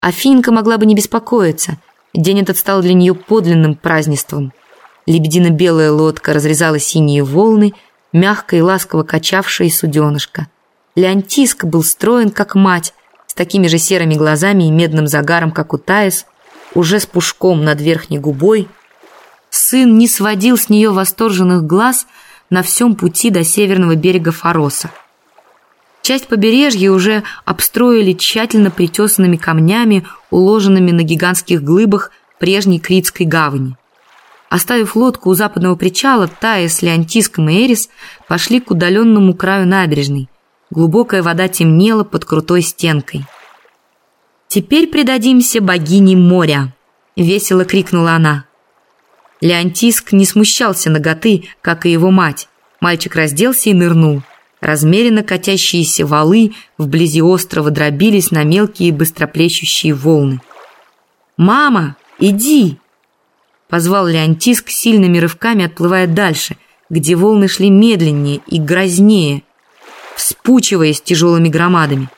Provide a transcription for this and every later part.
Афинка могла бы не беспокоиться. День этот стал для нее подлинным празднеством. Лебедино-белая лодка разрезала синие волны, мягко и ласково качавшие суденышко. Леонтиск был строен, как мать, с такими же серыми глазами и медным загаром, как у Таис, уже с пушком над верхней губой. Сын не сводил с нее восторженных глаз на всем пути до северного берега Фароса. Часть побережья уже обстроили тщательно притесанными камнями, уложенными на гигантских глыбах прежней Критской гавани. Оставив лодку у западного причала, Тая с Леонтиском и Эрис пошли к удаленному краю набережной. Глубокая вода темнела под крутой стенкой. «Теперь предадимся богине моря!» — весело крикнула она. Леонтиск не смущался наготы, как и его мать. Мальчик разделся и нырнул. Размеренно катящиеся валы вблизи острова дробились на мелкие быстроплещущие волны. «Мама, иди!» Позвал Леонтиск сильными рывками, отплывая дальше, где волны шли медленнее и грознее, вспучиваясь тяжелыми громадами.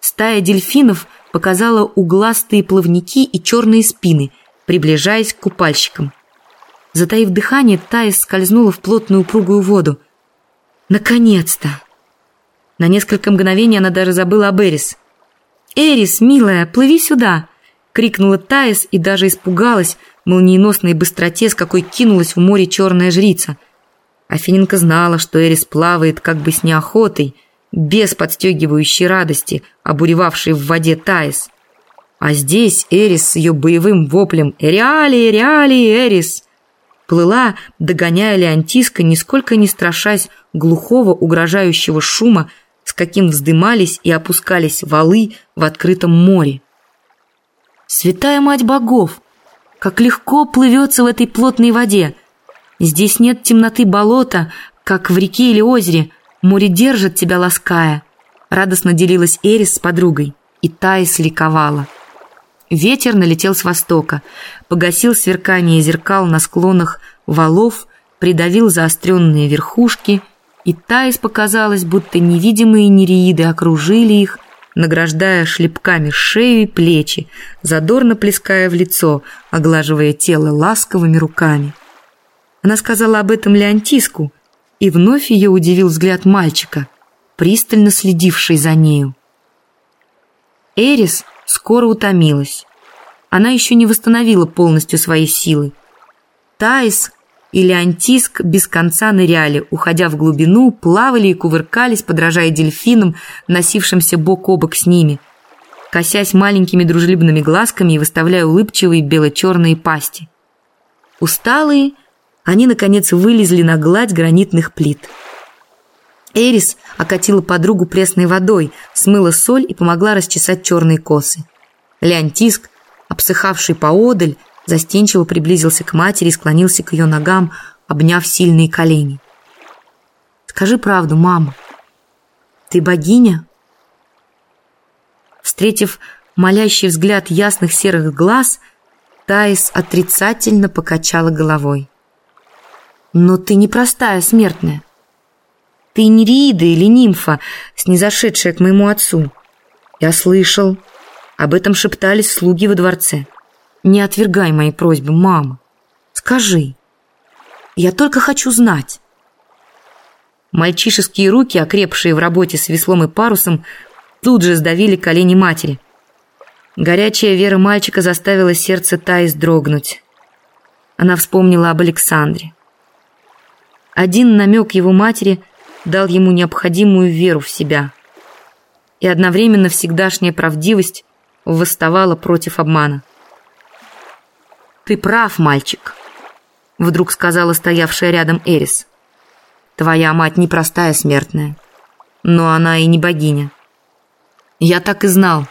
Стая дельфинов показала угластые плавники и черные спины, приближаясь к купальщикам. Затаив дыхание, Таис скользнула в плотную упругую воду. Наконец-то! На несколько мгновений она даже забыла об Эрис. «Эрис, милая, плыви сюда!» — крикнула Таис и даже испугалась молниеносной быстроте, с какой кинулась в море черная жрица. Афиненко знала, что Эрис плавает как бы с неохотой, без подстегивающей радости, обуревавшей в воде Таис. А здесь Эрис с ее боевым воплем «Эриали, Эриали, Эрис!» Плыла, догоняя Леонтиска, нисколько не страшась глухого угрожающего шума, с каким вздымались и опускались валы в открытом море. «Святая мать богов! Как легко плывется в этой плотной воде! Здесь нет темноты болота, как в реке или озере, море держит тебя лаская!» Радостно делилась Эрис с подругой, и Таис ликовала. Ветер налетел с востока, погасил сверкание зеркал на склонах валов, придавил заостренные верхушки, и Таис показалось, будто невидимые нереиды окружили их, награждая шлепками шею и плечи, задорно плеская в лицо, оглаживая тело ласковыми руками. Она сказала об этом Леонтиску, и вновь ее удивил взгляд мальчика, пристально следивший за нею. Эрис скоро утомилась. Она еще не восстановила полностью свои силы. Таис или Антиск без конца ныряли, уходя в глубину, плавали и кувыркались, подражая дельфинам, носившимся бок о бок с ними, косясь маленькими дружелюбными глазками и выставляя улыбчивые бело-черные пасти. Усталые, они, наконец, вылезли на гладь гранитных плит. Эрис окатила подругу пресной водой, смыла соль и помогла расчесать черные косы. Леонтиск, обсыхавший поодаль, застенчиво приблизился к матери и склонился к ее ногам, обняв сильные колени. «Скажи правду, мама. Ты богиня?» Встретив молящий взгляд ясных серых глаз, Таис отрицательно покачала головой. «Но ты не простая смертная. Ты не Риида или нимфа, снизошедшая к моему отцу. Я слышал, об этом шептались слуги во дворце. Не отвергай мои просьбы, мама. Скажи. Я только хочу знать. Мальчишеские руки, окрепшие в работе с веслом и парусом, тут же сдавили колени матери. Горячая вера мальчика заставила сердце Таис дрогнуть. Она вспомнила об Александре. Один намек его матери дал ему необходимую веру в себя. И одновременно всегдашняя правдивость восставала против обмана. «Ты прав, мальчик», — вдруг сказала стоявшая рядом Эрис. «Твоя мать непростая смертная, но она и не богиня. Я так и знал.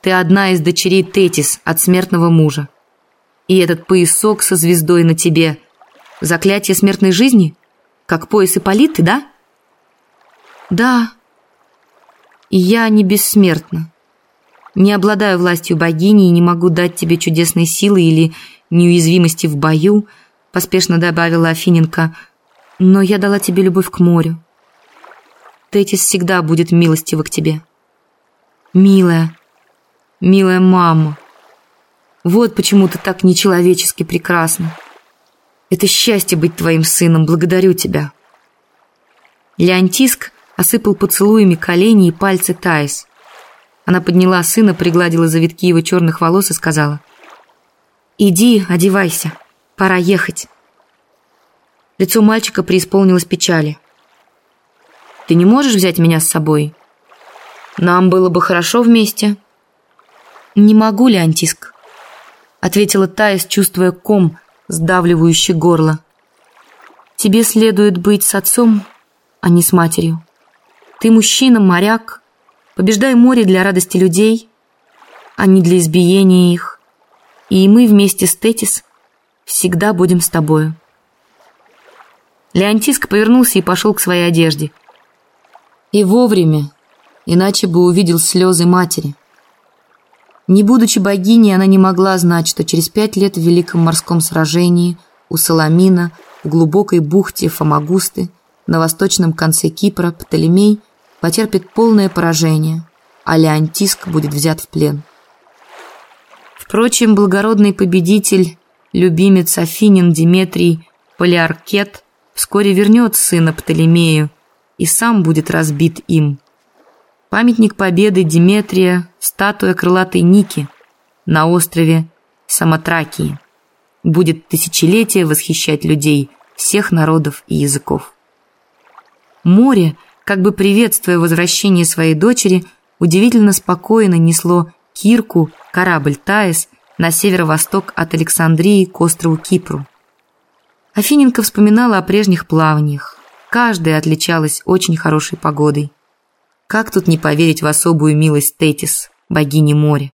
Ты одна из дочерей Тетис от смертного мужа. И этот поясок со звездой на тебе — заклятие смертной жизни? Как пояс Ипполиты, да?» Да, я не бессмертна. Не обладаю властью богини и не могу дать тебе чудесной силы или неуязвимости в бою, поспешно добавила Афиненко, но я дала тебе любовь к морю. Тетис всегда будет милостива к тебе. Милая, Милая мама, вот почему ты так нечеловечески прекрасна. Это счастье быть твоим сыном, благодарю тебя. Леонтиск осыпал поцелуями колени и пальцы Таис. Она подняла сына, пригладила завитки его черных волос и сказала, «Иди, одевайся, пора ехать». Лицо мальчика преисполнилось печали. «Ты не можешь взять меня с собой? Нам было бы хорошо вместе». «Не могу, Леонтиск», — ответила Таис, чувствуя ком, сдавливающий горло. «Тебе следует быть с отцом, а не с матерью. Ты мужчина, моряк, побеждай море для радости людей, а не для избиения их. И мы вместе с Тетис всегда будем с тобою». Леонтиск повернулся и пошел к своей одежде. И вовремя, иначе бы увидел слезы матери. Не будучи богиней, она не могла знать, что через пять лет в Великом морском сражении у Саламина, в глубокой бухте Фомагусты, на восточном конце Кипра, Птолемей потерпит полное поражение, а Леонтиск будет взят в плен. Впрочем, благородный победитель, любимец Афинин Диметрий Полиаркет вскоре вернет сына Птолемею и сам будет разбит им. Памятник победы Диметрия, статуя крылатой Ники на острове Самотракии будет тысячелетия восхищать людей всех народов и языков. Море, как бы приветствуя возвращение своей дочери, удивительно спокойно несло Кирку, корабль Таис, на северо-восток от Александрии к острову Кипру. Афиненко вспоминала о прежних плаваниях. Каждая отличалась очень хорошей погодой. Как тут не поверить в особую милость Тетис, богини моря?